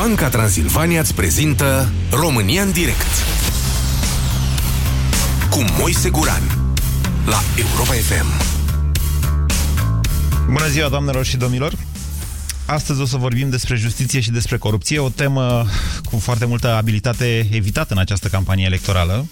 Banca Transilvania îți prezintă România în direct cu Moise Guran la Europa FM. Bună ziua, doamnelor și domnilor! Astăzi o să vorbim despre justiție și despre corupție, o temă cu foarte multă abilitate evitată în această campanie electorală.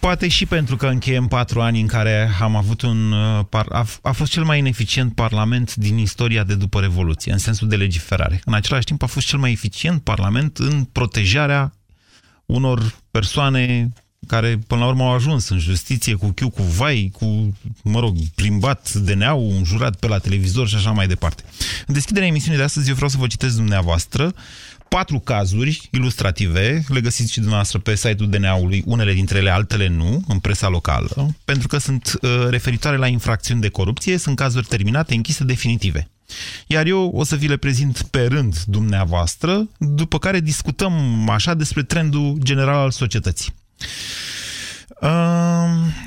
Poate și pentru că încheiem patru ani în care am avut un... Uh, a, a fost cel mai ineficient parlament din istoria de după Revoluție, în sensul de legiferare. În același timp a fost cel mai eficient parlament în protejarea unor persoane care până la urmă au ajuns în justiție cu chiu, cu vai, cu, mă rog, plimbat DNA-ul, un jurat pe la televizor și așa mai departe. În deschiderea emisiunii de astăzi eu vreau să vă citesc dumneavoastră patru cazuri ilustrative, le găsiți și dumneavoastră pe site-ul DNA-ului, unele dintre ele, altele nu, în presa locală, pentru că sunt uh, referitoare la infracțiuni de corupție, sunt cazuri terminate, închise definitive. Iar eu o să vi le prezint pe rând dumneavoastră, după care discutăm așa despre trendul general al societății.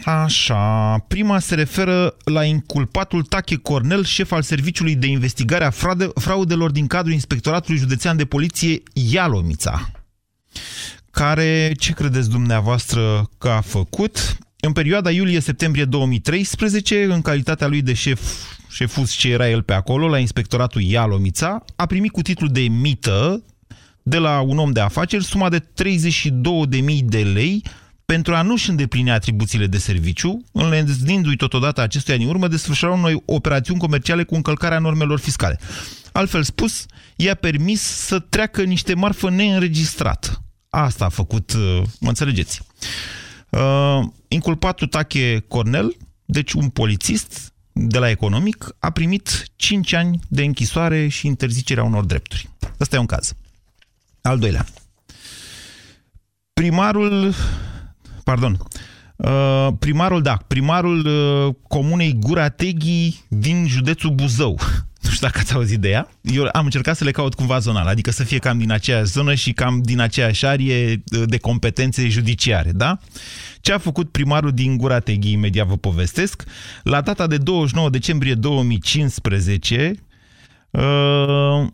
Așa, prima se referă la inculpatul Tache Cornel, șef al Serviciului de Investigare a Fraudelor din cadrul Inspectoratului Județean de Poliție Ialomița, care, ce credeți dumneavoastră că a făcut? În perioada iulie-septembrie 2013, în calitatea lui de șef, șefus ce era el pe acolo, la Inspectoratul Ialomița, a primit cu titlul de mită de la un om de afaceri suma de 32.000 de lei pentru a nu-și îndeplini atribuțiile de serviciu, înleznindu-i totodată acestuia în urmă desfășura unei operațiuni comerciale cu încălcarea normelor fiscale. Altfel spus, i-a permis să treacă niște marfă neînregistrată. Asta a făcut, uh, mă înțelegeți. Uh, inculpatul Tache Cornel, deci un polițist de la economic, a primit 5 ani de închisoare și interzicerea unor drepturi. Asta e un caz. Al doilea. Primarul pardon, uh, primarul, da, primarul uh, comunei Gurateghi din județul Buzău. Nu știu dacă ați auzit de ea. Eu am încercat să le caut cumva zonal, adică să fie cam din aceeași zonă și cam din aceeași arie uh, de competențe judiciare, da? Ce a făcut primarul din Gurateghi, imediat vă povestesc. La data de 29 decembrie 2015, uh, Mm,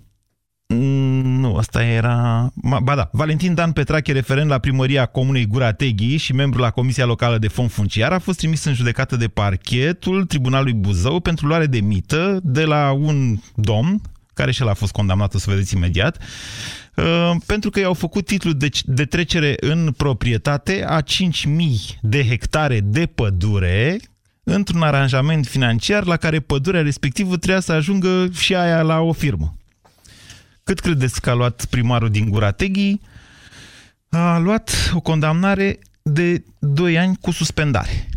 nu, asta era... Ba da, Valentin Dan Petrache, referent la primăria Comunei Gura Teghi și membru la Comisia Locală de Fond Funciar, a fost trimis în judecată de parchetul Tribunalului Buzău pentru luare de mită de la un domn, care și el a fost condamnat, o să vedeți imediat, uh, pentru că i-au făcut titlul de, de trecere în proprietate a 5.000 de hectare de pădure, într-un aranjament financiar la care pădurea respectivă trebuia să ajungă și aia la o firmă. Cât credeți că a luat primarul din Gurateghi? A luat o condamnare de 2 ani cu suspendare.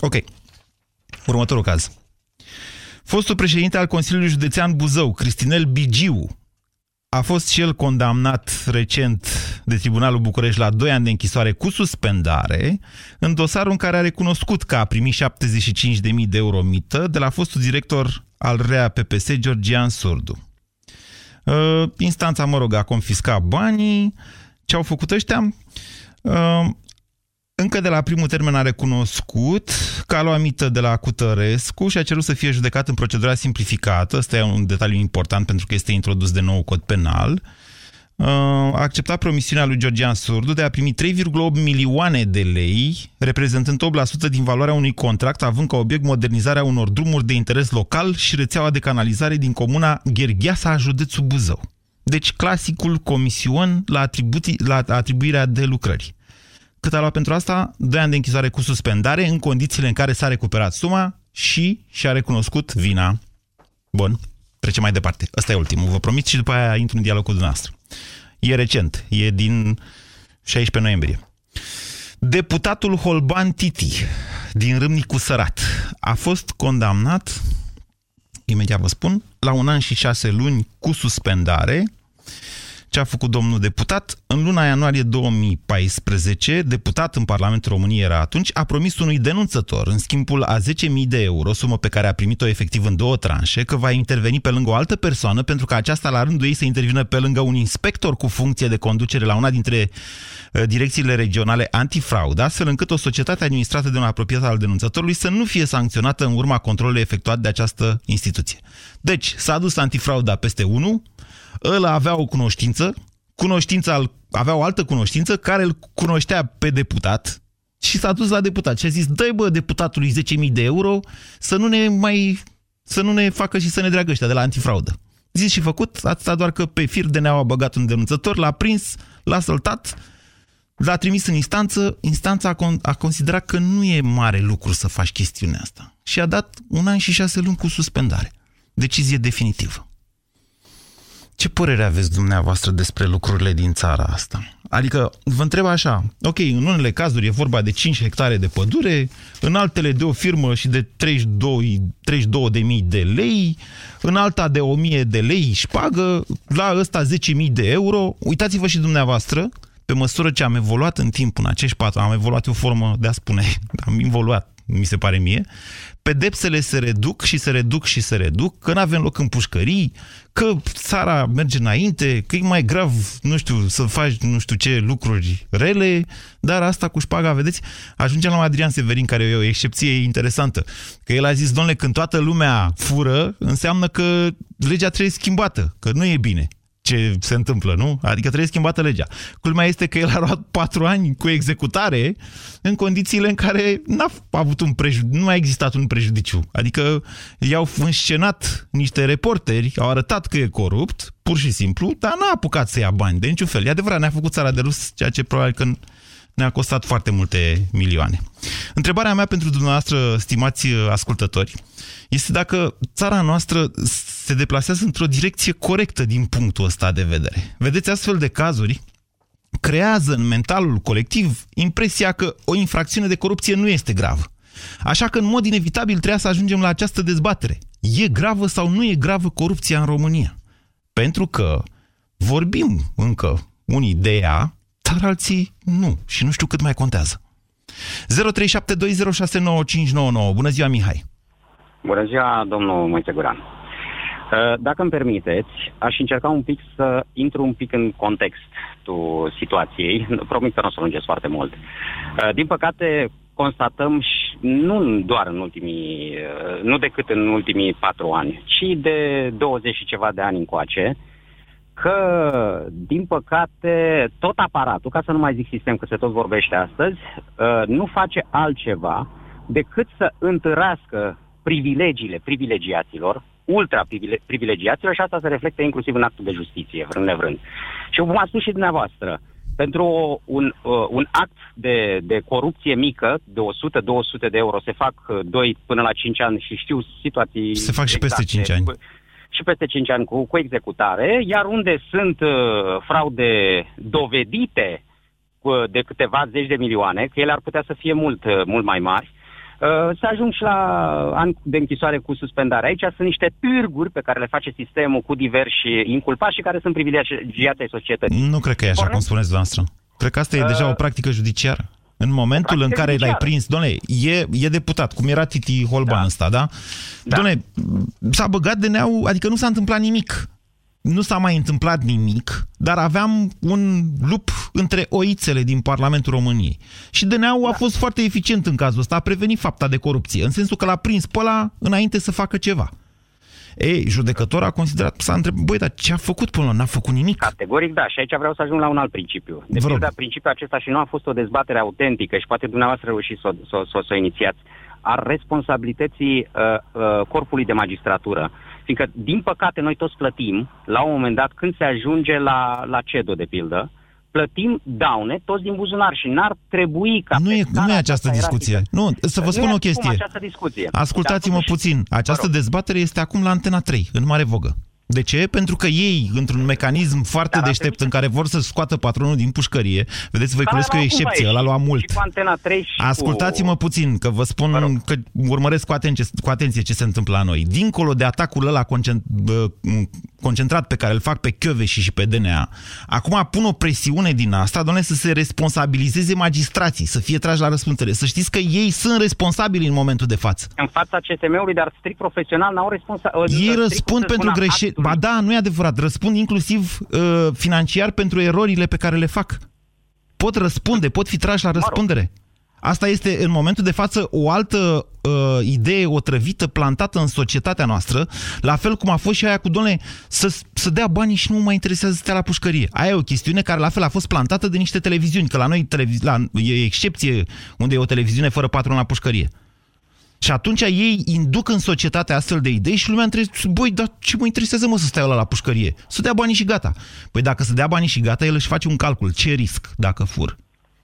Ok. Următorul caz. Fostul președinte al Consiliului Județean Buzău, Cristinel Bigiu, a fost și el condamnat recent de Tribunalul București la 2 ani de închisoare cu suspendare, în dosarul în care a recunoscut că a primit 75.000 de euro mită de la fostul director al REA PPS, Georgian Surdu. Uh, instanța, mă rog, a confiscat banii. Ce au făcut ăștia? Uh, încă de la primul termen a recunoscut că a luat mită de la Cutărescu și a cerut să fie judecat în procedura simplificată. Ăsta e un detaliu important pentru că este introdus de nou cod penal a acceptat promisiunea lui Georgian Surdu de a primi 3,8 milioane de lei, reprezentând 8% din valoarea unui contract, având ca obiect modernizarea unor drumuri de interes local și rețeaua de canalizare din comuna Ghergheasa a județul Buzău. Deci clasicul comision la, atribuții, la atribuirea de lucrări. Cât a luat pentru asta? 2 ani de închisoare cu suspendare, în condițiile în care s-a recuperat suma și și-a recunoscut vina. Bun, trecem mai departe. Ăsta e ultimul, vă promit și după aia intru în dialog cu dumneavoastră. E recent, e din 16 noiembrie. Deputatul Holban Titi, din Râmnicu Sărat, a fost condamnat, imediat vă spun, la un an și șase luni cu suspendare ce a făcut domnul deputat. În luna ianuarie 2014, deputat în Parlamentul României era atunci, a promis unui denunțător, în schimbul a 10.000 de euro, sumă pe care a primit-o efectiv în două tranșe, că va interveni pe lângă o altă persoană, pentru că aceasta la rândul ei să intervină pe lângă un inspector cu funcție de conducere la una dintre uh, direcțiile regionale antifraudă, astfel încât o societate administrată de un apropiat al denunțătorului să nu fie sancționată în urma controlului efectuat de această instituție. Deci, s-a dus antifrauda peste 1, ăla avea o cunoștință, cunoștința, avea o altă cunoștință care îl cunoștea pe deputat și s-a dus la deputat și a zis, dă bă deputatului 10.000 de euro să nu ne mai să nu ne facă și să ne dreagă ăștia de la antifraudă. Zis și făcut, atâta doar că pe fir de ne-au băgat un denunțător, l-a prins, l-a săltat, l-a trimis în instanță, instanța a, con a considerat că nu e mare lucru să faci chestiunea asta. Și a dat un an și șase luni cu suspendare. Decizie definitivă. Ce părere aveți dumneavoastră despre lucrurile din țara asta? Adică, vă întreb așa, ok, în unele cazuri e vorba de 5 hectare de pădure, în altele de o firmă și de 32, 32 de mii de lei, în alta de 1000 de lei șpagă, la ăsta 10.000 de euro. Uitați-vă și dumneavoastră, pe măsură ce am evoluat în timp în acești patru, am evoluat o formă de a spune, am evoluat, mi se pare mie, pedepsele se reduc și se reduc și se reduc, că nu avem loc în pușcării, că țara merge înainte, că e mai grav, nu știu, să faci nu știu ce lucruri rele, dar asta cu șpaga, vedeți, ajungem la Adrian Severin, care e o excepție interesantă, că el a zis, domnule, când toată lumea fură, înseamnă că legea trebuie schimbată, că nu e bine ce se întâmplă, nu? Adică trebuie schimbată legea. Culmea este că el a luat patru ani cu executare în condițiile în care n-a avut un prejudiciu, nu a existat un prejudiciu. Adică i-au înscenat niște reporteri, au arătat că e corupt, pur și simplu, dar n-a apucat să ia bani de niciun fel. E adevărat, ne-a făcut țara de rus, ceea ce probabil că ne-a costat foarte multe milioane. Întrebarea mea pentru dumneavoastră, stimați ascultători, este dacă țara noastră se deplasează într-o direcție corectă din punctul ăsta de vedere. Vedeți, astfel de cazuri creează în mentalul colectiv impresia că o infracțiune de corupție nu este gravă. Așa că, în mod inevitabil, trebuie să ajungem la această dezbatere. E gravă sau nu e gravă corupția în România? Pentru că vorbim încă unii de ea, dar alții nu. Și nu știu cât mai contează. 0372069599. Bună ziua, Mihai! Bună ziua, domnul Moise Guran. Uh, dacă îmi permiteți, aș încerca un pic să intru un pic în contextul situației. Promit că nu o să lungesc foarte mult. Uh, din păcate, constatăm și nu doar în ultimii, uh, nu decât în ultimii patru ani, ci de 20 și ceva de ani încoace, că, din păcate, tot aparatul, ca să nu mai zic sistem, că se tot vorbește astăzi, nu face altceva decât să întărească privilegiile privilegiaților, ultra-privilegiaților și asta se reflectă inclusiv în actul de justiție, vrând nevrând. Și cum a spus și dumneavoastră, pentru un, uh, un act de, de corupție mică, de 100-200 de euro, se fac uh, 2 până la 5 ani și știu situații... Se fac și peste 5 ani. Cu, și peste 5 ani cu, cu executare, iar unde sunt uh, fraude dovedite cu, de câteva zeci de milioane, că ele ar putea să fie mult, uh, mult mai mari, Uh, să ajung și la ani de închisoare cu suspendare. Aici sunt niște târguri pe care le face sistemul cu diversi inculpați și care sunt privilegiate ai societății. Nu cred că e așa, cum spuneți noastră. Cred că asta e uh, deja o practică judiciară. În momentul în care l-ai prins, doamne, e, e deputat, cum era Titi Holban da. ăsta, da? da. Doamne, s-a băgat de neau, adică nu s-a întâmplat nimic nu s-a mai întâmplat nimic, dar aveam un lup între oițele din Parlamentul României. Și DNA-ul da. a fost foarte eficient în cazul ăsta, a prevenit fapta de corupție, în sensul că l-a prins pe ăla înainte să facă ceva. Ei, judecătorul a considerat, s-a întrebat, băi, dar ce a făcut până N-a făcut nimic. Categoric, da. Și aici vreau să ajung la un alt principiu. De pildă, principiul acesta și nu a fost o dezbatere autentică și poate dumneavoastră reușiți să, să, să, să o inițiați, a responsabilității uh, uh, corpului de magistratură. Fiindcă, din păcate, noi toți plătim, la un moment dat, când se ajunge la, la CEDO, de pildă, plătim daune toți din buzunar și n-ar trebui ca... Nu e, nu e această discuție. Nu, să vă spun o chestie. Ascultați-mă puțin. Această dezbatere este acum la Antena 3, în Mare Vogă. De ce? Pentru că ei, într-un mecanism foarte Dar deștept în care vor să scoată patronul din pușcărie, vedeți, vă culesc o excepție, ăla lua mult. Ascultați-mă cu... puțin, că vă spun vă că urmăresc cu atenție, cu atenție ce se întâmplă la noi. Dincolo de atacul ăla concentrat pe care îl fac pe Chiove și pe DNA, acum pun o presiune din asta, doamne, să se responsabilizeze magistrații, să fie trași la răspundere. Să știți că ei sunt responsabili în momentul de față. În fața CSM-ului, dar strict profesional, n-au responsabilitate. Ei răspund pentru greșeli Ba da, nu e adevărat. Răspund inclusiv uh, financiar pentru erorile pe care le fac. Pot răspunde, pot fi trași la răspundere. Asta este în momentul de față o altă uh, idee otrăvită, plantată în societatea noastră, la fel cum a fost și aia cu, domnule, să, să dea banii și nu mă mai interesează să stea la pușcărie. Aia e o chestiune care la fel a fost plantată de niște televiziuni, că la noi televiz- la, e excepție unde e o televiziune fără patron la pușcărie. Și atunci ei induc în societate astfel de idei și lumea întrebe, băi, dar ce mă interesează mă să stai ăla la pușcărie? Să dea banii și gata. Păi dacă să dea banii și gata, el își face un calcul. Ce risc dacă fur?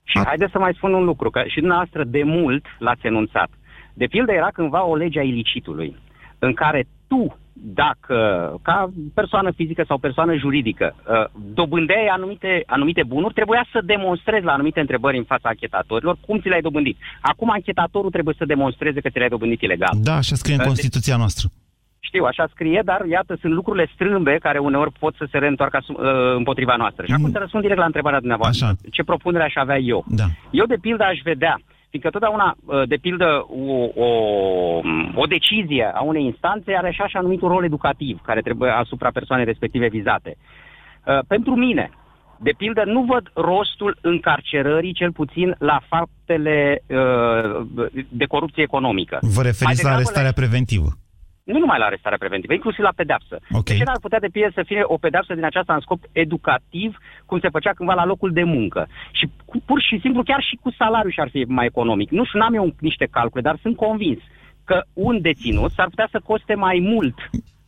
Și A... haideți să mai spun un lucru, că și dumneavoastră de mult l-ați enunțat. De pildă era cândva o lege a ilicitului, în care tu dacă, ca persoană fizică sau persoană juridică, uh, dobândeai anumite, anumite bunuri, trebuia să demonstrezi la anumite întrebări în fața anchetatorilor cum ți le-ai dobândit. Acum anchetatorul trebuie să demonstreze că ți le-ai dobândit ilegal. Da, așa scrie în uh, Constituția noastră. Știu, așa scrie, dar iată, sunt lucrurile strâmbe care uneori pot să se reîntoarcă uh, împotriva noastră. Și acum mm. să răspund direct la întrebarea dumneavoastră. Așa. Ce propunere aș avea eu? Da. Eu, de pildă, aș vedea Fiindcă totdeauna, uh, de pildă, o, o, o decizie a unei instanțe are și așa numitul rol educativ care trebuie asupra persoanei respective vizate. Uh, pentru mine, de pildă, nu văd rostul încarcerării, cel puțin la faptele uh, de corupție economică. Vă referiți la arestarea preventivă? Nu numai la arestarea preventivă, inclusiv la pedeapsă. Okay. Deci ar putea de pildă să fie o pedeapsă din aceasta în scop educativ, cum se făcea cândva la locul de muncă. Și cu, pur și simplu, chiar și cu salariul și-ar fi mai economic. Nu știu, n-am eu niște calcule, dar sunt convins că un deținut s-ar putea să coste mai mult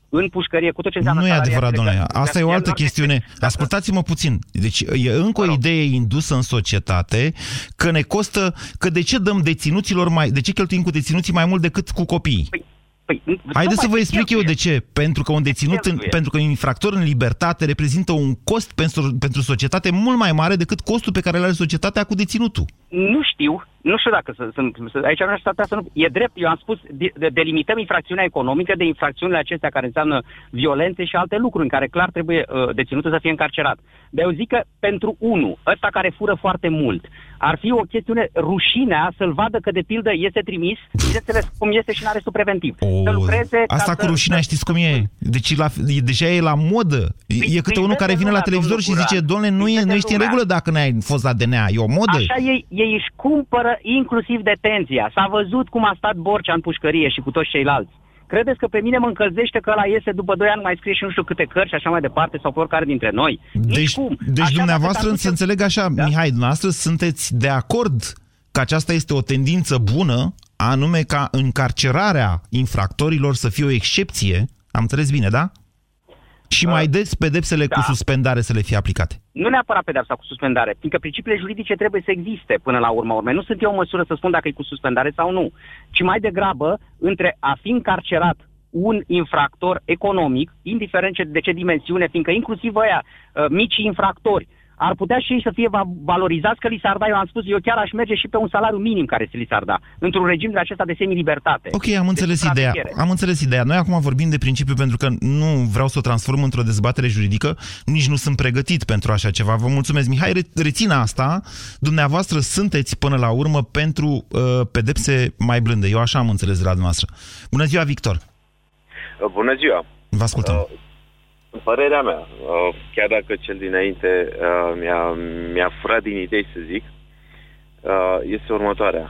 în pușcărie, cu tot ce înseamnă Nu e adevărat, domnule. Asta e o altă chestiune. Ascultați-mă puțin. Deci e încă o idee indusă în societate că ne costă, că de ce dăm deținuților mai, de ce cheltuim cu deținuții mai mult decât cu copiii? Păi, Păi, Haideți să vă explic eu de ce. Pentru că un deținut, în, pentru că un infractor în libertate reprezintă un cost pentru, pentru societate mult mai mare decât costul pe care îl are societatea cu deținutul. Nu știu, nu știu dacă sunt, aici nu aș să nu, e drept, eu am spus, de, de, delimităm infracțiunea economică de infracțiunile acestea care înseamnă violențe și alte lucruri în care clar trebuie uh, deținutul să fie încarcerat. Dar eu zic că pentru unul, ăsta care fură foarte mult, ar fi o chestiune rușinea să-l vadă că de pildă este trimis, bineînțeles cum este și în arestul preventiv. O, să lucreze asta cu rușinea știți cum e? Deci la, e, deja e la modă. E, păi, e câte unul care vine la televizor și zice, doamne, nu, e, nu ești în regulă dacă n-ai fost la DNA, e o modă. Așa ei, ei își cumpără inclusiv detenția. S-a văzut cum a stat Borcea în pușcărie și cu toți ceilalți. Credeți că pe mine mă încălzește că ăla iese după 2 ani, mai scrie și nu știu câte cărți și așa mai departe, sau pe oricare dintre noi? Deci, Nici cum. deci așa dumneavoastră, să înțeleg așa, da? Mihai, dumneavoastră sunteți de acord că aceasta este o tendință bună, anume ca încarcerarea infractorilor să fie o excepție, am înțeles bine, da? Și mai des pedepsele da. cu suspendare să le fie aplicate. Nu neapărat pedepsa cu suspendare, fiindcă principiile juridice trebuie să existe până la urmă urme. Nu sunt eu în măsură să spun dacă e cu suspendare sau nu, ci mai degrabă între a fi încarcerat un infractor economic, indiferent de ce dimensiune, fiindcă inclusiv ăia, uh, mici infractori, ar putea și ei să fie valorizați că li s-ar da, eu am spus, eu chiar aș merge și pe un salariu minim care se li s-ar da, într-un regim de acesta de semi-libertate. Ok, am înțeles ideea. Am înțeles ideea. Noi acum vorbim de principiu pentru că nu vreau să o transform într-o dezbatere juridică, nici nu sunt pregătit pentru așa ceva. Vă mulțumesc. Mihai, rețină asta. Dumneavoastră sunteți până la urmă pentru uh, pedepse mai blânde. Eu așa am înțeles de la dumneavoastră. Bună ziua, Victor! Bună ziua! Vă ascultăm. Uh, Părerea mea, uh, chiar dacă cel dinainte uh, mi-a, mi-a furat din idei, să zic, uh, este următoarea.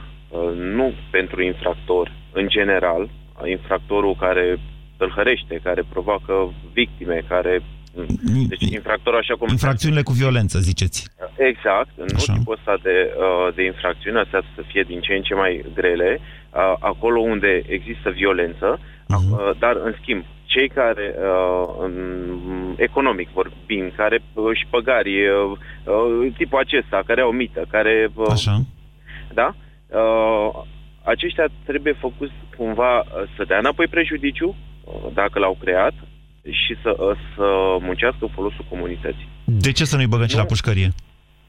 Nu pentru infractor, în general, infractorul care tâlhărește, care provoacă victime, care... Deci infractorul așa cum... Infracțiunile cu violență, ziceți. Exact. În așa. tipul ăsta de, de infracțiune, astea să fie din ce în ce mai grele, acolo unde există violență, uh-huh. dar, în schimb, cei care, uh, economic vorbim, care uh, păgari, uh, uh, tipul acesta, care au mită, care... Uh, Așa. Da? Uh, aceștia trebuie făcuți cumva uh, să dea înapoi prejudiciu, uh, dacă l-au creat, și să, uh, să muncească în folosul comunității. De ce să nu-i băgăm și la pușcărie?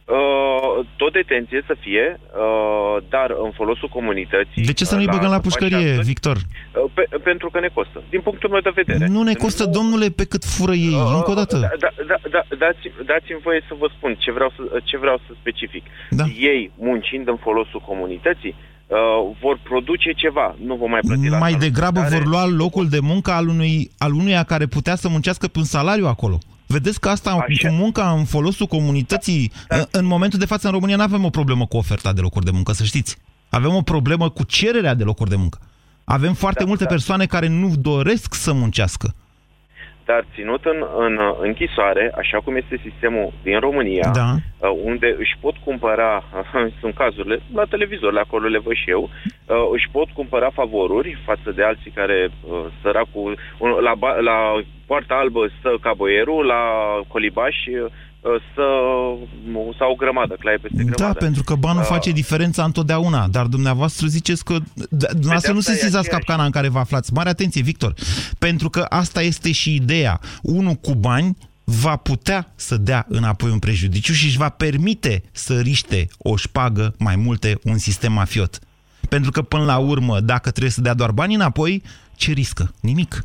Uh, tot detenție să fie, uh, dar în folosul comunității. De ce să nu-i băgăm la pușcărie, Victor? Uh, pe, pentru că ne costă, din punctul meu de vedere. Nu ne costă, nu... domnule, pe cât fură ei, uh, încă o dată. Da, da, da, da, dați, dați-mi voie să vă spun ce vreau să, ce vreau să specific. Da. Ei, muncind în folosul comunității, uh, vor produce ceva, nu vor mai plăti la Mai degrabă vor lua locul de muncă al unui, al unuia care putea să muncească pe un salariu acolo. Vedeți că asta Așa. cu munca în folosul comunității, da. în momentul de față în România nu avem o problemă cu oferta de locuri de muncă, să știți. Avem o problemă cu cererea de locuri de muncă. Avem foarte Da, multe da. persoane care nu doresc să muncească. Dar ținut în, în uh, închisoare, așa cum este sistemul din România, Da. uh, unde își pot cumpăra, sunt cazurile, la televizor, la acolo le văd și eu, uh, își pot cumpăra favoruri față de alții care, uh, săracul, un- la, ba- la poarta albă stă caboierul, la colibaș uh, stă sau o grămadă, claie peste Da, grămadă. pentru că banul Uh, face diferența întotdeauna, dar dumneavoastră ziceți că... da, Dumneavoastră nu asta e sesizați aceeași. capcana în care vă aflați. Mare atenție, Victor, pentru că asta este și ideea. Unul cu bani va putea să dea înapoi un prejudiciu și își va permite să riște o șpagă mai multe un sistem mafiot. Pentru că, până la urmă, dacă trebuie să dea doar bani înapoi, ce riscă? Nimic.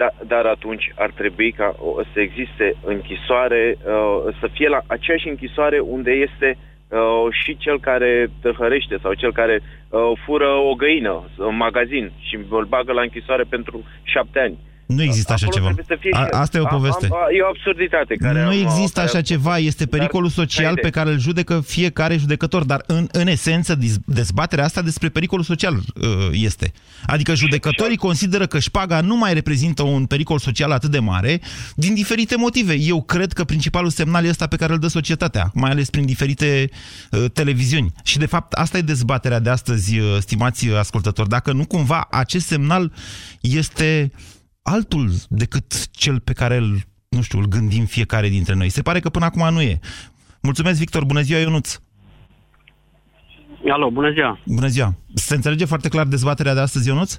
Da, dar atunci ar trebui ca o, să existe închisoare, uh, să fie la aceeași închisoare unde este uh, și cel care tâlhărește sau cel care uh, fură o găină în magazin și îl bagă la închisoare pentru șapte ani. Nu există așa Acolo ceva. trebuie să fie A, și- asta e o A- poveste. am- a- e o absurditate. Care Nu am- există care așa am- ceva, este Dar- pericolul social haide. pe care îl judecă fiecare judecător, dar în, în esență diz- dezbaterea asta despre pericolul social uh, este. Adică judecătorii consideră că șpaga nu mai reprezintă un pericol social atât de mare din diferite motive. Eu cred că principalul semnal este ăsta pe care îl dă societatea, mai ales prin diferite uh, televiziuni. Și de fapt asta e dezbaterea de astăzi, uh, stimați ascultători. Dacă nu cumva acest semnal este altul decât cel pe care îl, nu știu, îl gândim fiecare dintre noi. Se pare că până acum nu e. Mulțumesc, Victor. Bună ziua, Ionuț. Alo, bună ziua. Bună ziua. Se înțelege foarte clar dezbaterea de astăzi, Ionuț?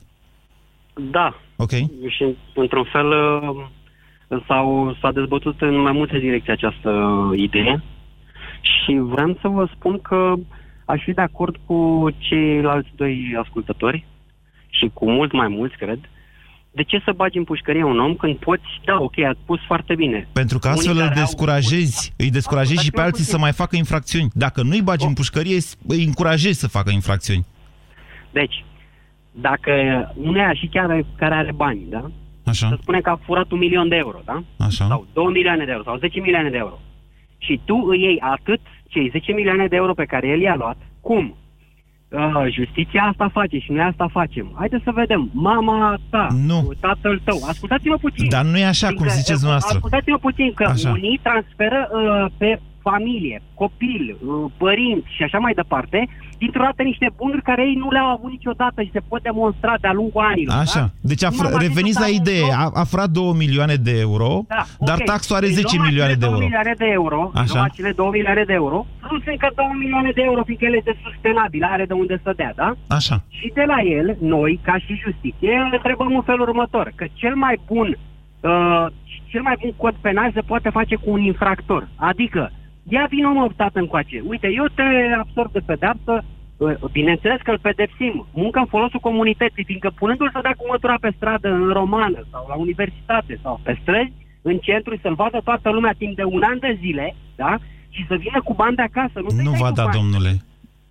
Da, Ok. și într-un fel uh, s-au, s-a dezbătut în mai multe direcții această idee și vreau să vă spun că aș fi de acord cu ceilalți doi ascultători și cu mult mai mulți, cred. De ce să bagi în pușcărie un om când poți, da, ok, ați spus foarte bine. Pentru că Unii astfel îl care au- descurajezi, îi descurajezi și pe Ascultați-mă alții să puțin. mai facă infracțiuni. Dacă nu-i bagi în pușcărie, îi încurajezi să facă infracțiuni. Deci, dacă uneia și chiar care are bani, da? Să Așa, spunem că a furat un milion de euro, da? așa. sau 2 milioane de euro sau 10 milioane de euro și tu îi iei atât cei 10 milioane de euro pe care el i-a luat, cum? Uh, justiția asta face și noi asta facem. Haideți să vedem. Mama ta, Nu. tatăl tău. Ascultați-mă puțin. Dar nu e așa cum Fiindcă, ziceți uh, dumneavoastră. Ascultați-mă puțin că Așa. unii transferă uh, pe familie, copil, uh, părinți și așa mai departe, dintr-o dată niște bunuri care ei nu le-au avut niciodată și se pot demonstra de-a lungul anilor. Așa. Da? Deci a Nu fr- m-am reveniți la atins idee. un A, a furat 2 milioane de euro, Da, dar ok. taxul are Îi 10 luăm milioane acele de 2 euro. milioane de euro, Așa. luăm acele 2 milioane de euro, plus încă 2 milioane de euro, fiindcă el este sustenabil, are de unde să dea, da? Așa. Și de la el, noi, ca și justiție, îl întrebăm în felul următor, că cel mai bun, uh, cel mai bun cod penal se poate face cu un infractor. Adică, ia vin omul tată încoace. Uite, eu te absorb de pedeapsă, uh, bineînțeles că îl pedepsim. Muncă în folosul comunității, fiindcă punându-l să dea cu mătura pe stradă în romană sau la universitate sau pe străzi, în centru, să-l vadă toată lumea timp de un an de zile, da? Și să vină cu bani de acasă. Nu, să-i Nu dai va cu da, bani. domnule.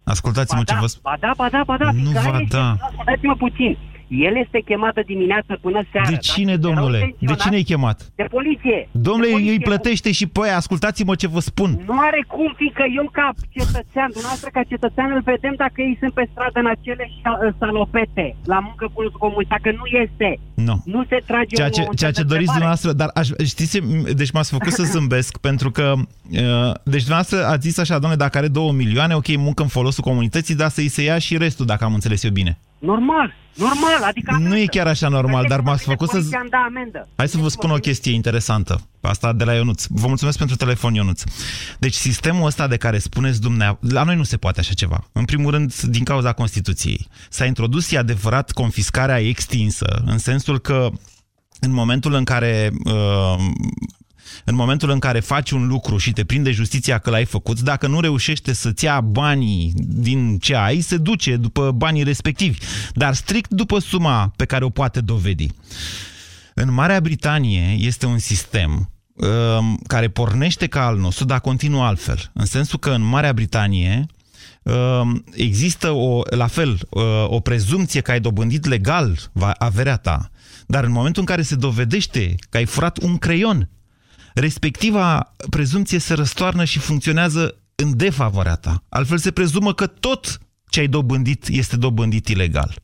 Ascultați-mă Ba ce da, vă spun. ba da, ba da, ba da. Nu fiindcă va are- da. Ascultați-mă puțin. El este chemat de dimineață până seara. De da? cine, Erau domnule? De intenționat- cine e chemat? De poliție. Domnule, De poliție. îi plătește și pe aia. Ascultați-mă ce vă spun. Nu are cum, fiindcă eu ca cetățean, dumneavoastră ca cetățean îl vedem dacă ei sunt pe stradă în acele șa- salopete, la muncă cu comun, dacă nu este. Nu. Nu se trage Ceea o ce, o ceea ce întrebare. doriți dumneavoastră, dar aș, știți, deci m-ați făcut să zâmbesc, pentru că, uh, deci dumneavoastră ați zis așa, domnule, dacă are 2 milioane, ok, muncă în folosul comunității, dar să-i se ia și restul, dacă am înțeles eu bine. Normal, normal, adică... Nu e chiar așa normal, dar m-ați făcut să... Poliția îmi dă amendă. Hai să vă spun o chestie interesantă. Asta de la Ionuț. Vă mulțumesc pentru telefon, Ionuț. Deci sistemul ăsta de care spuneți dumneavoastră... La noi nu se poate așa ceva. În primul rând, din cauza Constituției. S-a introdus, e adevărat, confiscarea extinsă, în sensul că în momentul în care uh, în momentul în care faci un lucru și te prinde justiția că l-ai făcut, dacă nu reușește să-ți ia banii din ce ai, se duce după banii respectivi, dar strict după suma pe care o poate dovedi. În Marea Britanie este un sistem um, care pornește ca al nostru, dar continuă altfel. În sensul că în Marea Britanie um, există o, la fel uh, o prezumție că ai dobândit legal va- averea ta, dar în momentul în care se dovedește că ai furat un creion, respectiva prezumție se răstoarnă și funcționează în defavoarea ta. Altfel se prezumă că tot ce ai dobândit este dobândit ilegal.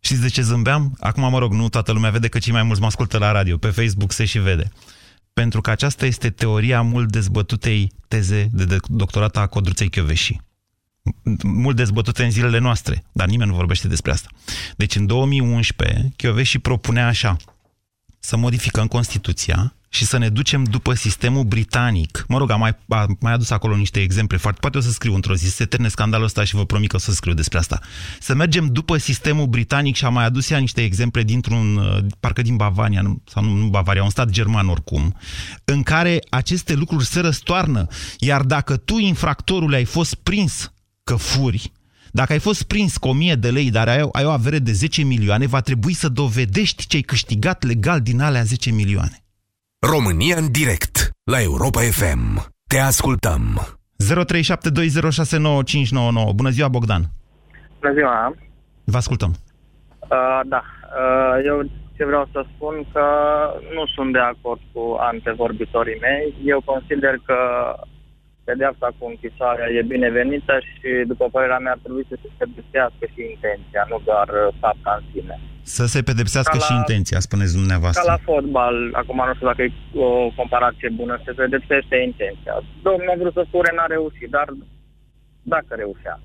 Știți de ce zâmbeam? Acum, mă rog, nu toată lumea vede că cei mai mulți mă ascultă la radio. Pe Facebook se și vede. Pentru că aceasta este teoria mult dezbătutei teze de doctorat a Codruței Chioveși. Mult dezbătute în zilele noastre, dar nimeni nu vorbește despre asta. Deci în 2011, Chioveși propunea așa, să modificăm Constituția și să ne ducem după sistemul britanic. Mă rog, am mai, am mai adus acolo niște exemple foarte... Poate o să scriu într-o zi, se termine scandalul ăsta și vă promit că o să scriu despre asta. Să mergem după sistemul britanic și am mai adus ea niște exemple dintr-un, uh, parcă din Bavaria, sau nu, nu Bavaria, un stat german oricum, în care aceste lucruri se răstoarnă. Iar dacă tu, infractorul, ai fost prins că furi, dacă ai fost prins cu 1000 de lei, dar ai, ai o avere de 10 milioane, va trebui să dovedești ce ai câștigat legal din alea 10 milioane. România în direct la Europa FM. Te ascultăm. 0372069599. Bună ziua, Bogdan. Bună ziua. Vă ascultăm. Uh, da. Uh, eu ce vreau să spun că nu sunt de acord cu antevorbitorii mei. Eu consider că pedeapsa cu închisoarea e binevenită și, după părerea mea, ar trebui să se pedepsească și intenția, nu doar uh, fapta în sine. Să se pedepsească la, și intenția, spuneți dumneavoastră. Ca la fotbal, acum nu știu dacă e o comparație bună, se pedepsește intenția. Domnul a vrut să fure, n-a reușit, dar dacă reușea.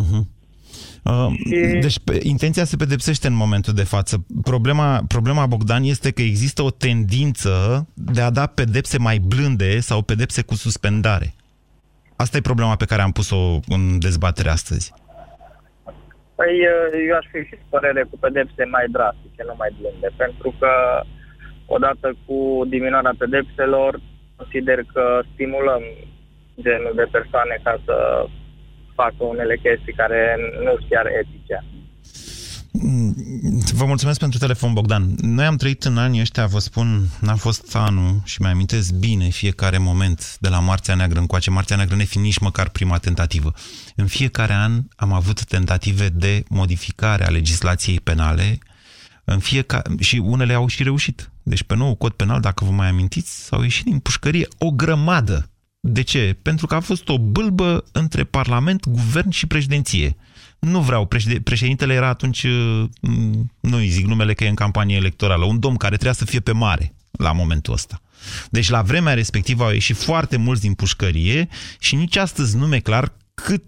Uh-huh. Uh, deci intenția se pedepsește în momentul de față. Problema, problema, Bogdan, este că există o tendință de a da pedepse mai blânde sau pedepse cu suspendare. Asta e problema pe care am pus-o în dezbatere astăzi. Păi eu aș fi și părere cu pedepse mai drastice, nu mai blânde, pentru că odată cu diminuarea pedepselor consider că stimulăm genul de persoane ca să facă unele chestii care nu sunt chiar etice. Mm, vă mulțumesc pentru telefon, Bogdan. Noi am trăit în anii ăștia, vă spun, n-a fost anul și mi-amintesc bine fiecare moment de la Marțea Neagră încoace. Marțea Neagră ne fi nici măcar prima tentativă. În fiecare an am avut tentative de modificare a legislației penale în fiecare, și unele au și reușit. Deci pe nou cod penal, dacă vă mai amintiți, s-au ieșit din pușcărie o grămadă de ce? Pentru că a fost o bâlbă între Parlament, Guvern și președinție. Nu vreau, președintele era atunci, uh, nu îi zic numele că e în campanie electorală, un domn care trebuia să fie pe mare la momentul ăsta. Deci la vremea respectivă au ieșit foarte mulți din pușcărie și nici astăzi nu e clar cât,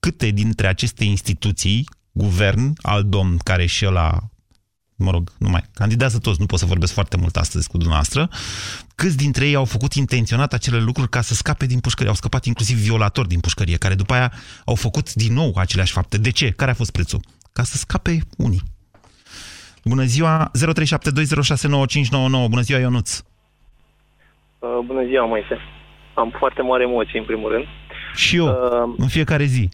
câte dintre aceste instituții, guvern, al domn care și ăla mă rog, nu mai, candidează toți, nu pot să vorbesc foarte mult astăzi cu dumneavoastră, câți dintre ei au făcut intenționat acele lucruri ca să scape din pușcărie. Au scăpat inclusiv violatori din pușcărie, care după aia au făcut din nou aceleași fapte. De ce? Care a fost prețul? Ca să scape unii. Bună ziua, 0372069599. Bună ziua, Ionuț. Uh, bună ziua, Moise. Am foarte mare emoție, în primul rând. Și eu, uh, în fiecare zi.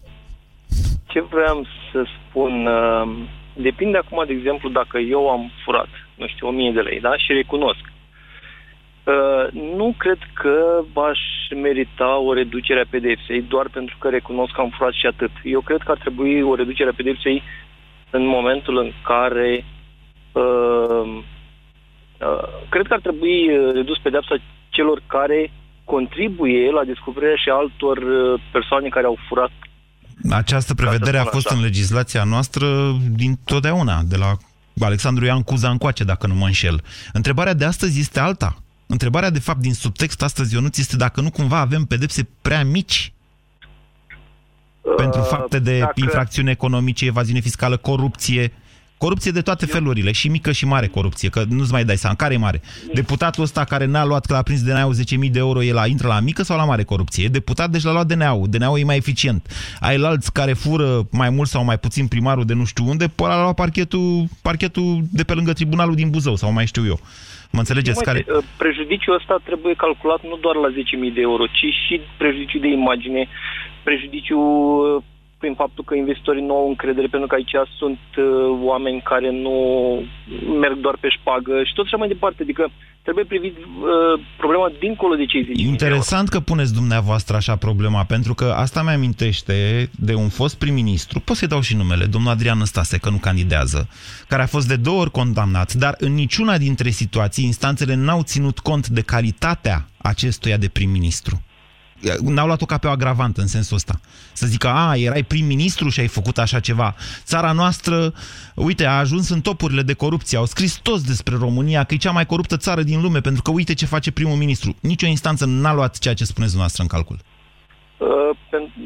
Ce vreau să spun... Uh, Depinde acum, de exemplu, dacă eu am furat, nu știu, 1000 de lei, da? Și recunosc. Uh, nu cred că aș merita o reducere a pedepsei doar pentru că recunosc că am furat și atât. Eu cred că ar trebui o reducere a pedepsei în momentul în care uh, uh, cred că ar trebui redus pedepsa celor care contribuie la descoperirea și altor uh, persoane care au furat această prevedere a fost în legislația noastră din totdeauna, de la Alexandru Ioan Cuza încoace, dacă nu mă înșel. Întrebarea de astăzi este alta. Întrebarea, de fapt, din subtext astăzi, Ionuț, este dacă nu cumva avem pedepse prea mici uh, pentru fapte de dacă... infracțiuni economice, evaziune fiscală, corupție, Corupție de toate felurile, și mică și mare corupție, că nu-ți mai dai seama. Care e mare? Deputatul ăsta care n-a luat, că l-a prins DNA-ul 10.000 de euro, e la, intră la mică sau la mare corupție? E deputat, deci l-a luat DNA-ul. DNA-ul e mai eficient. Ai alți care fură mai mult sau mai puțin primarul de nu știu unde, pe la parchetul, parchetul de pe lângă tribunalul din Buzău sau mai știu eu. Mă înțelegeți? Mă, care... Prejudiciul ăsta trebuie calculat nu doar la 10.000 de euro, ci și prejudiciul de imagine, prejudiciul prin faptul că investitorii nu au încredere, pentru că aici sunt uh, oameni care nu merg doar pe șpagă și tot așa mai departe. Adică trebuie privit uh, problema dincolo de cei 10 Interesant că puneți dumneavoastră așa problema, pentru că asta mi-amintește de un fost prim-ministru, pot să-i dau și numele, domnul Adrian Năstase, că nu candidează, care a fost de două ori condamnat, dar în niciuna dintre situații instanțele n-au ținut cont de calitatea acestuia de prim-ministru n-au luat-o ca pe o agravantă în sensul ăsta. Să zică, a, erai prim-ministru și ai făcut așa ceva. Țara noastră, uite, a ajuns în topurile de corupție. Au scris toți despre România că e cea mai coruptă țară din lume, pentru că uite ce face primul ministru. Nici o instanță n-a luat ceea ce spuneți dumneavoastră în calcul. Uh,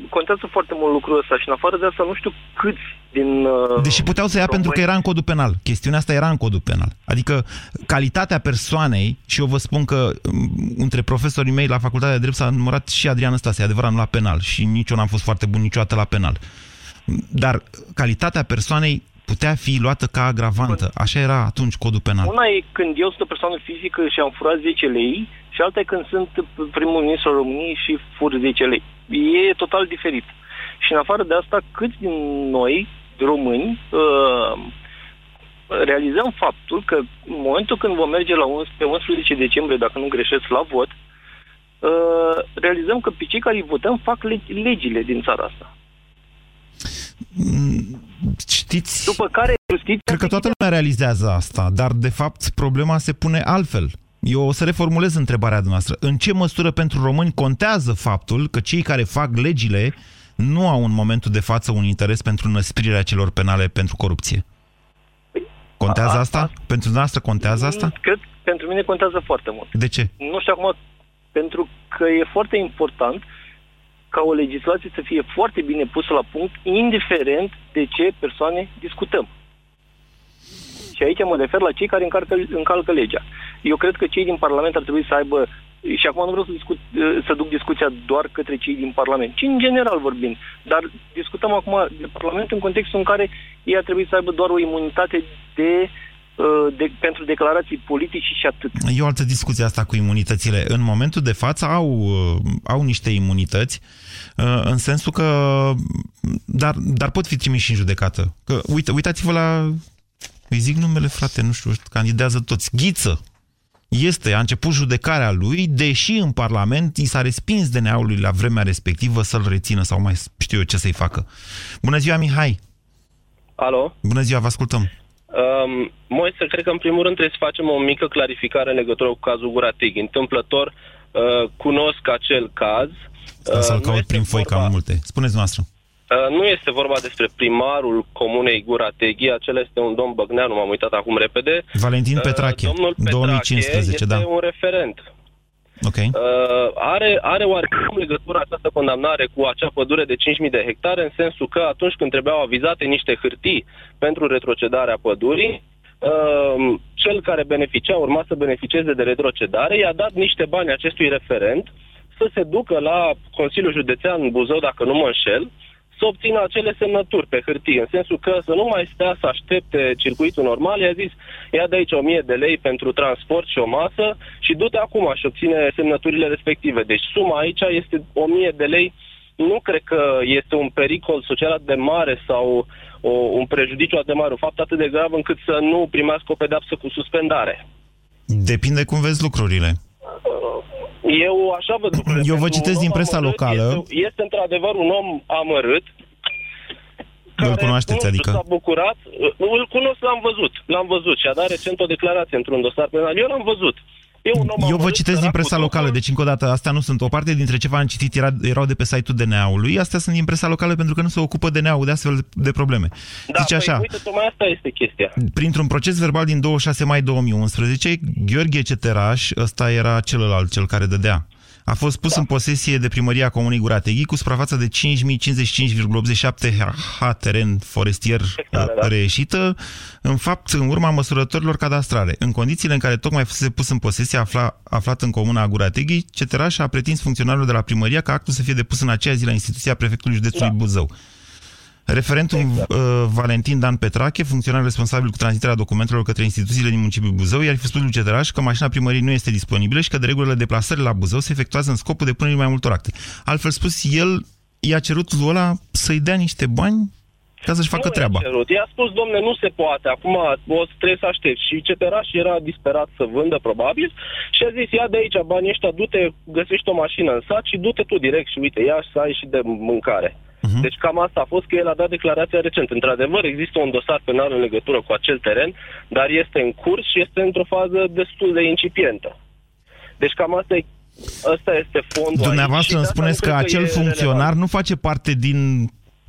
contează foarte mult lucrul ăsta și în afară de asta nu știu câți din... Uh, Deși puteau să ia români... pentru că era în codul penal. Chestiunea asta era în codul penal. Adică calitatea persoanei, și eu vă spun că um, între profesorii mei la facultatea de drept s-a numărat și Adrian Stase, adevărat, nu la penal. Și nici eu n-am fost foarte bun niciodată la penal. Dar calitatea persoanei putea fi luată ca agravantă. Așa era atunci codul penal. Una e când eu sunt o persoană fizică și am furat 10 lei și alta e când sunt primul ministru României și fur 10 lei. E total diferit. Și în afară de asta, câți din noi, români, uh, realizăm faptul că în momentul când vom merge la 11, pe 11 decembrie, dacă nu greșesc, la vot, uh, realizăm că pe cei care îi votăm fac legile din țara asta. Mm, știți... După care justiția... Cred că toată lumea realizează asta, dar de fapt problema se pune altfel. Eu o să reformulez întrebarea dumneavoastră. În ce măsură pentru români contează faptul că cei care fac legile nu au în momentul de față un interes pentru năsprirea celor penale pentru corupție? Contează asta? asta? Pentru dumneavoastră contează asta? Cred pentru mine contează foarte mult. De ce? Nu știu acum, pentru că e foarte important ca o legislație să fie foarte bine pusă la punct, indiferent de ce persoane discutăm. Și aici mă refer la cei care încalcă, încalcă legea. Eu cred că cei din Parlament ar trebui să aibă și acum nu vreau să, discut, să duc discuția doar către cei din Parlament, ci în general vorbind. Dar discutăm acum de Parlament în contextul în care ei ar trebui să aibă doar o imunitate de, uh, de, pentru declarații politice și atât. E o altă discuție asta cu imunitățile. În momentul de față au, uh, au niște imunități uh, în sensul că dar, dar pot fi trimiși în judecată. Că, uite, uitați-vă la îi zic numele, frate, nu știu, candidează toți. Ghiță, este, a început judecarea lui, deși în Parlament i s-a respins DNA-ului la vremea respectivă să-l rețină sau mai știu eu ce să-i facă. Bună ziua, Mihai! Alo? Bună ziua, vă ascultăm! Um, Moise, cred că în primul rând trebuie să facem o mică clarificare în legătură cu cazul Gurateg. Întâmplător, uh, cunosc acel caz. Uh, să-l caut prin foi, vorba... cam multe. Spuneți noastră. Uh, nu este vorba despre primarul comunei Gura Teghi, acela este un domn Băgneanu, m-am uitat acum repede. Valentin uh, Petrache, Domnul Petrache 2015, este da. un referent. Ok. Uh, are, are oarecum legătură această condamnare cu acea pădure de 5.000 de hectare, în sensul că atunci când trebuiau avizate niște hârtii pentru retrocedarea pădurii, uh, cel care beneficia, urma să beneficieze de retrocedare, i-a dat niște bani acestui referent să se ducă la Consiliul Județean Buzău, dacă nu mă înșel, să obțină acele semnături pe hârtie, în sensul că să nu mai stea să aștepte circuitul normal, i-a zis, ia de aici 1000 de lei pentru transport și o masă și du-te acum și obține semnăturile respective. Deci suma aici este 1000 de lei, nu cred că este un pericol social de mare sau o, un prejudiciu de mare, un fapt atât de grav încât să nu primească o pedapsă cu suspendare. Depinde cum vezi lucrurile. Eu așa văd lucrurile. Eu vă citesc din presa amărât, locală. Este, este într-adevăr un om amărât. Îl cunoașteți, adică? S-a bucurat. Îl cunosc, l-am văzut. L-am văzut și a dat recent o declarație într-un dosar penal. Eu l-am văzut. Eu, Eu vă citesc din presa locală, deci încă o dată, astea nu sunt. O parte dintre ce v-am citit era, erau de pe site-ul DNA-ului, astea sunt din presa locală pentru că nu se ocupă DNA-ul de astfel de probleme. Da, Zice păi, așa, uite, tocmai asta este chestia. Printr-un proces verbal din 26 mai 2011, Gheorghe Ceteraș, ăsta era celălalt, cel care dădea a fost pus da. în posesie de primăria Comunei Gurateghi cu suprafața de 5055,87 ha teren forestier Hectare, da. reieșită, în fapt, în urma măsurătorilor cadastrale. În condițiile în care tocmai fusese pus în posesie afla, aflat în comuna Gurateghi, Ceteraș a pretins funcționarul de la primăria ca actul să fie depus în aceea zi la instituția prefectului județului da. Buzău. Referentul exact. uh, Valentin Dan Petrache, funcționar responsabil cu transmiterea documentelor către instituțiile din municipiul Buzău, iar fi spus lui Ceteraș că mașina primării nu este disponibilă și că de regulile deplasării la Buzău se efectuează în scopul de depunerii mai multor acte. Altfel spus, el i-a cerut lui ăla să-i dea niște bani ca să-și facă nu treaba. Cerut. I-a spus, domne, nu se poate, acum o trebuie să aștept. Și Ceteraș era disperat să vândă, probabil, și a zis, ia de aici banii ăștia, du-te, găsești o mașină în sat și du-te tu direct și uite, ia să ai și de mâncare. Uh-huh. Deci cam asta a fost că el a dat declarația recent. Într-adevăr, există un dosar penal în legătură cu acel teren, dar este în curs și este într-o fază destul de incipientă. Deci cam asta e ăsta este fondul Dumneavoastră aici îmi și de asta spuneți nu că cred acel e funcționar relevant. nu face parte din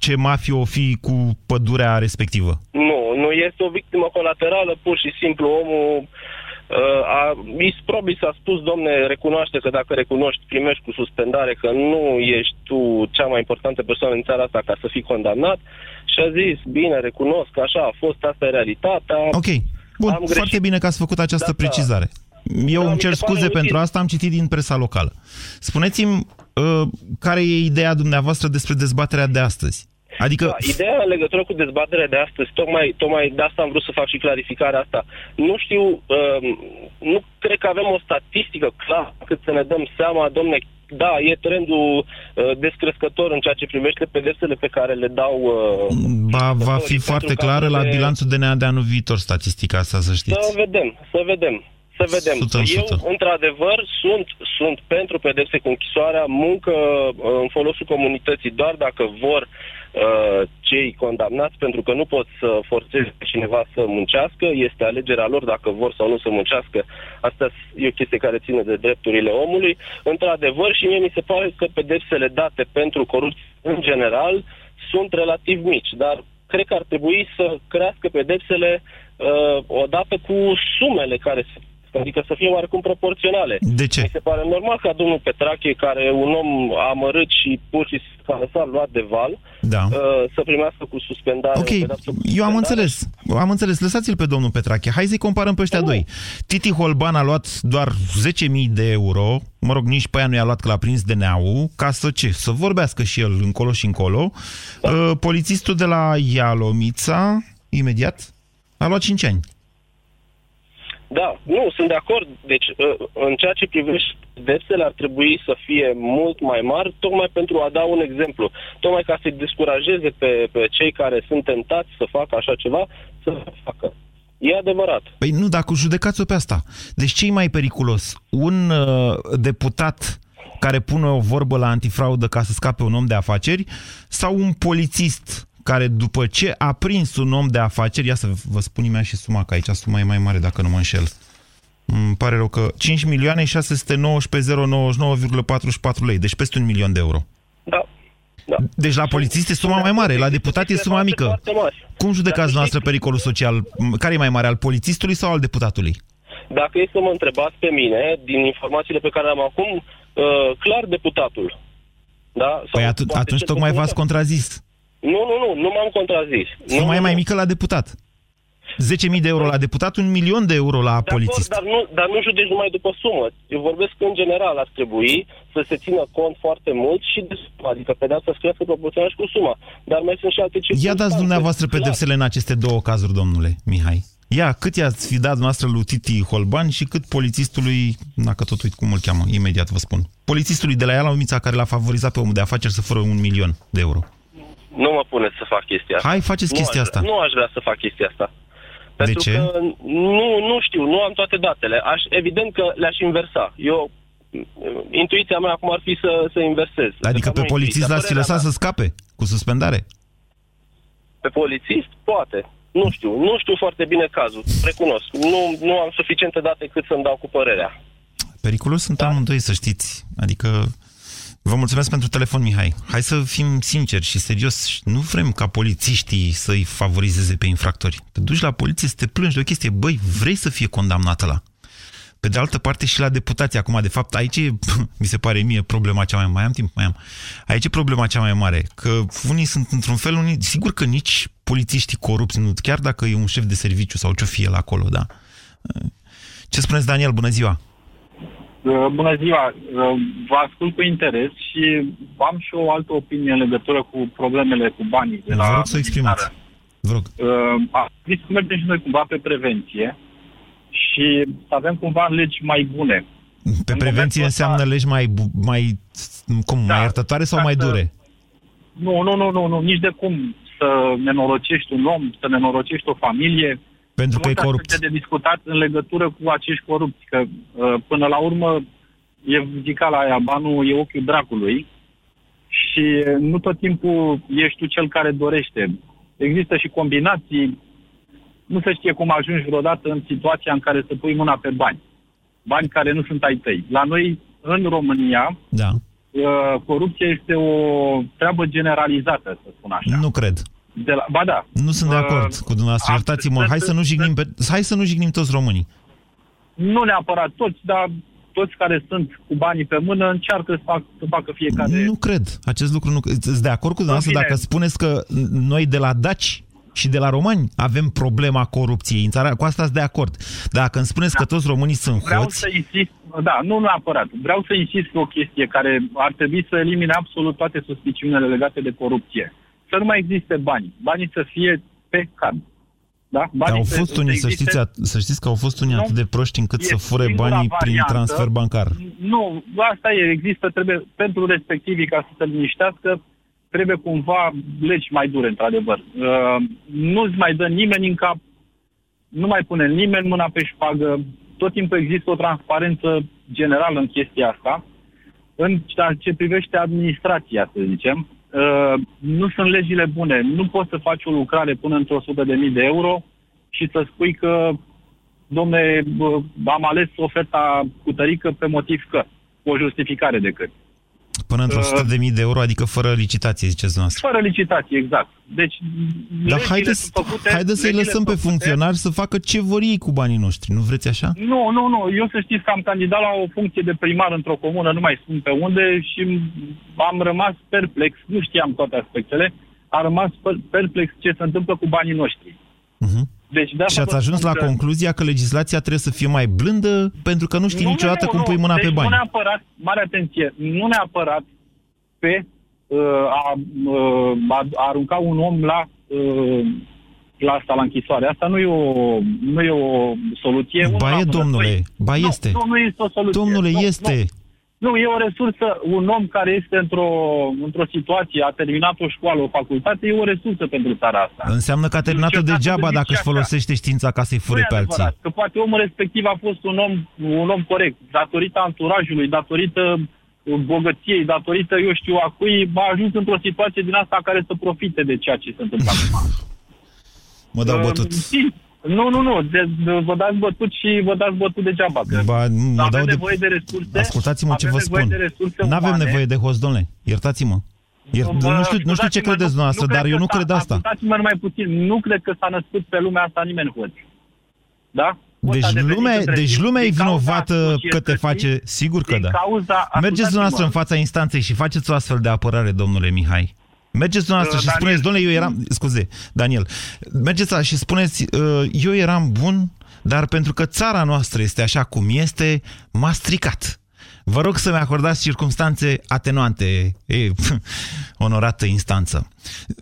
ce mafie o fi cu pădurea respectivă. Nu, nu este o victimă colaterală, pur și simplu omul uh, a, mi probabil s-a spus, domne, recunoaște că dacă recunoști, primești cu suspendare că nu ești tu cea mai importantă persoană în țara asta ca să fii condamnat și a zis, bine, recunosc, așa a fost, asta e realitatea. Ok. Bun, Am greșit. foarte bine că ați făcut această Da, da. precizare. Eu Da, îmi mi cer se pare scuze util. pentru asta, am citit din presa locală. Spuneți-mi uh, care e ideea dumneavoastră despre dezbaterea de astăzi. Adică, Da, ideea în legătură cu dezbaterea de astăzi, tocmai, tocmai de asta am vrut să fac și clarificarea asta. Nu știu, uh, nu cred că avem o statistică clară cât să ne dăm seama, domne, da, e trendul uh, descrescător în ceea ce privește pedepsele pe care le dau... Uh, ba, va fi pentru foarte că clară la de- bilanțul DNA de anul viitor, statistica asta, să Să știți. vedem, să vedem. Să vedem. Sută în Eu, sută. într-adevăr, sunt, sunt pentru pedepse cu închisoarea, muncă uh, în folosul comunității, doar dacă vor uh, cei condamnați, pentru că nu pot să forțeze pe cineva să muncească, este alegerea lor dacă vor sau nu să muncească. Asta e o chestie care ține de drepturile omului. Într-adevăr, și mie mi se pare că pedepsele date pentru corupție în general sunt relativ mici, dar cred că ar trebui să crească pedepsele uh, odată cu sumele care se Adică să fie oarecum proporționale. De ce? Mi se pare normal ca domnul Petrache, care e un om amărât și pur și simplu s-a lăsat luat de val, Da. uh, să primească cu suspendare. Ok, o pedeapsă cu eu am suspendare. înțeles. Am înțeles. Lăsați-l pe domnul Petrache. Hai să-i comparăm pe ăștia Nu. doi. Titi Holban a luat doar 10.000 de euro, mă rog, nici pe aia nu i-a luat că l-a prins DNA-ul, ca să ce? Să vorbească și el încolo și încolo. Uh, polițistul de la Ialomița, imediat, a luat 5 ani. Da, nu, sunt de acord. Deci, uh, în ceea ce privește pedepsele, ar trebui să fie mult mai mari, tocmai pentru a da un exemplu. Tocmai ca să-i descurajeze pe, pe cei care sunt tentați să facă așa ceva, să o facă. E adevărat. Păi nu, dacă judecați-o pe asta. Deci ce e mai periculos? Un uh, deputat care pune o vorbă la antifraudă ca să scape un om de afaceri sau un polițist care după ce a prins un om de afaceri, ia să vă spun imediat și suma, că aici suma e mai mare dacă nu mă înșel. Îmi pare rău că 5 milioane 619,099,44 lei, deci peste un milion de euro. Da. da. Deci la polițist e suma mai mare, la deputat e suma mică. Foarte mari. Cum judecați noastră pericolul social? Care e mai mare, al polițistului sau al deputatului? Dacă e să mă întrebați pe mine, din informațiile pe care le am acum, uh, clar deputatul. Da? Păi Sau atu- poate atunci cel tocmai puțin v-ați contrazis. Nu, nu, nu, nu m-am contrazis. Suma nu, e nu, mai nu. mică la deputat. 10.000 de euro la deputat, un milion de euro la De acord, polițist. dar nu, dar nu judeci numai după sumă. Eu vorbesc că, în general, ar trebui să se țină cont foarte mult și de sumă. Adică pedeapsa să crească proporțional și cu suma. Dar mai sunt și alte Ia circunstanțe. dați dumneavoastră Clar. pedepsele în aceste două cazuri, domnule Mihai. Ia, cât i-ați fi dat noastră lui Titi Holban și cât polițistului, dacă tot uit cum îl cheamă, imediat vă spun. Polițistului de la Iala Umița care l-a favorizat pe omul de afaceri să fură un milion de euro. Nu mă puneți să fac chestia asta. Hai, faceți nu chestia aș, asta. Nu aș vrea să fac chestia asta. Pentru ce? că nu, nu știu, nu am toate datele. Aș, evident că le-aș inversa. Eu, intuiția mea acum ar fi să, să inversez. Adică De fapt, pe nu polițist intuiția, l-ați fi părerea lăsat mea. să scape cu suspendare? Pe polițist? Poate. Nu știu. Nu știu foarte bine cazul. Recunosc. Nu, nu am suficiente date cât să-mi dau cu părerea. Periculos sunt amândoi, să știți. Adică vă mulțumesc pentru telefon, Mihai. Hai să fim sinceri și serios. Nu vrem ca polițiștii să-i favorizeze pe infractori. Te duci la poliție să te plângi de o chestie. Băi, vrei să fie condamnat la. Pe de altă parte și la deputație. Acum, de fapt, aici e, mi se pare mie problema cea mai mare. Mai am timp? Mai am. Aici e problema cea mai mare. Că unii sunt într-un fel, unii... Sigur că nici polițiștii corupți, nu, chiar dacă e un șef de serviciu sau ce-o fie el acolo, da? Ce spuneți, Daniel? Bună ziua! Uh, Bună ziua! Uh, Vă ascult cu interes și am și o altă opinie în legătură cu problemele cu banii de la... Vă rog să o exprimați. Vă rog. Uh, Am zis să mergem și noi cumva pe prevenție și să avem cumva legi mai bune. Pe În prevenție momentul înseamnă ăsta- legi mai, bu- mai cum, Da, mai iertătoare sau ca mai să- dure? Nu, nu, nu, nu, nu, nici de cum să nenorocești un om, să nenorocești o familie. Pentru că e Multe corupt. aspecte de discutat în legătură cu acești corupți, că uh, până la urmă e zicala aia, banul e ochiul dracului și nu tot timpul ești tu cel care dorește. Există și combinații, nu se știe cum ajungi vreodată în situația în care să pui mâna pe bani. Bani care nu sunt ai tăi. La noi în România Da. uh, corupția este o treabă generalizată, să spun așa. Nu cred. De la, ba da. Nu sunt de Uh, acord cu dumneavoastră. am- Iertați-mă, hai să nu jignim, pe, hai să nu jignim toți românii. Nu neapărat toți, dar toți care sunt cu banii pe mână încearcă să, fac, să facă fiecare. Nu cred. Acest lucru nu... Sunt de acord cu dumneavoastră bine. dacă spuneți că noi de la daci și de la romani avem problema corupției în țara. Cu asta sunt de acord. Dacă îmi spuneți că toți românii sunt Vreau hoți, să insist, da, nu neapărat. Vreau să insist pe o chestie care ar trebui să elimine absolut toate suspiciunile legate de corupție. Să nu mai existe bani. Banii să fie pe card. Da? Banii au să- fost unii, să existe- știți, at- să știți că au fost unii Nu. atât de proști încât E să fure singura banii prin variantă. transfer bancar. Nu, asta e, există, trebuie, pentru respectivii ca să se liniștească, trebuie cumva legi mai dure, într-adevăr. Uh, nu-ți mai dă nimeni în cap, nu mai pune nimeni mâna pe șpagă, tot timpul există o transparență generală în chestia asta. În ceea ce privește administrația, să zicem, uh, nu sunt legile bune. Nu poți să faci o lucrare până într-o 100 de mii de euro și să spui că domne, bă, am ales oferta cu tărică pe motiv că, cu o justificare decât. Până într-o Uh, 100 de mii de euro, adică fără licitație, ziceți dumneavoastră. Fără licitație, exact. Deci, Dar legile haideți, sunt făcute, haideți să-i legile lăsăm pe sunt făcute- funcționari să facă ce vor ei cu banii noștri. Nu vreți așa? Nu, nu, nu. Eu să știți că am candidat la o funcție de primar într-o comună, nu mai spun pe unde, și am rămas perplex. Nu știam toate aspectele. Am rămas per- perplex ce se întâmplă cu banii noștri. Uh-huh. Deci, de Și ați ajuns la concluzia că legislația trebuie să fie mai blândă pentru că nu știi niciodată cum pui mâna deci pe bani. Nu neapărat, mare atenție, nu neapărat pe uh, a, uh, a, a arunca un om la, uh, la asta, la închisoare. Asta nu e o, nu e o soluție. Unul Ba la e, mână, domnule, doi. ba nu, este. Nu, nu este o soluție. Domnule, nu, este. Nu. Nu, e o resursă, un om care este într-o, într-o situație, a terminat o școală, o facultate, e o resursă pentru țara asta. Înseamnă că a terminat-o Încercați să degeaba zic dacă și își așa. folosește știința ca să-i Nu fure e pe alții. adevărat, că poate omul respectiv a fost un om, un om corect, datorită anturajului, datorită uh, bogăției, datorită, eu știu, a cui a ajuns într-o situație din asta care să profite de ceea ce se întâmplă acum. Mă dau Uh, bătut. sim- Nu, nu, nu, de, de, vă dați bătut și vă dați bătut degeaba. Că Ba, mă avem dau de... nevoie de resurse. Ascultați-mă ce avem vă nevoie spun. de resurse Nu avem umane. nevoie de host, domnule. Iertați-mă. Ier... Bă, Nu, știu, nu știu ce scuzați-mă, credeți dumneavoastră, dar cred eu că nu s-a- cred asta. Ascultați-mă numai puțin. Nu cred că s-a născut pe lumea asta nimeni hoț. Da? Hoț Deci a devenit lumea, între deci timp lumea e din cauza vinovată că te societății, face... Sigur că din da. Cauza, Mergeți ascultați-mă. dumneavoastră în fața instanței și faceți o astfel de apărare, domnule Mihai. Mergeți dumneavoastră Uh, și Daniel. spuneți, domnule, eu eram... Scuze, Daniel. Mergeți și spuneți, uh, eu eram bun, dar pentru că țara noastră este așa cum este, m-a stricat. Vă rog să-mi acordați circunstanțe atenuante, e, onorată instanță.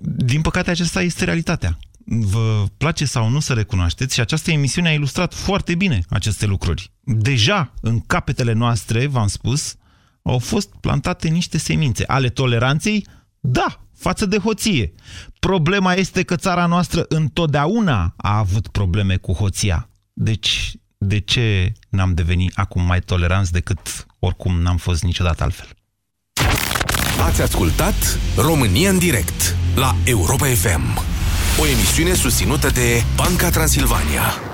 Din păcate, aceasta este realitatea. Vă place sau nu să recunoașteți și această emisiune a ilustrat foarte bine aceste lucruri. Deja, în capetele noastre, v-am spus, au fost plantate niște semințe ale toleranței, da, față de hoție. Problema este că țara noastră întotdeauna a avut probleme cu hoția. Deci, de ce n-am devenit acum mai toleranți decât oricum n-am fost niciodată altfel? Ați ascultat România în direct la Europa FM, o emisiune susținută de Banca Transilvania.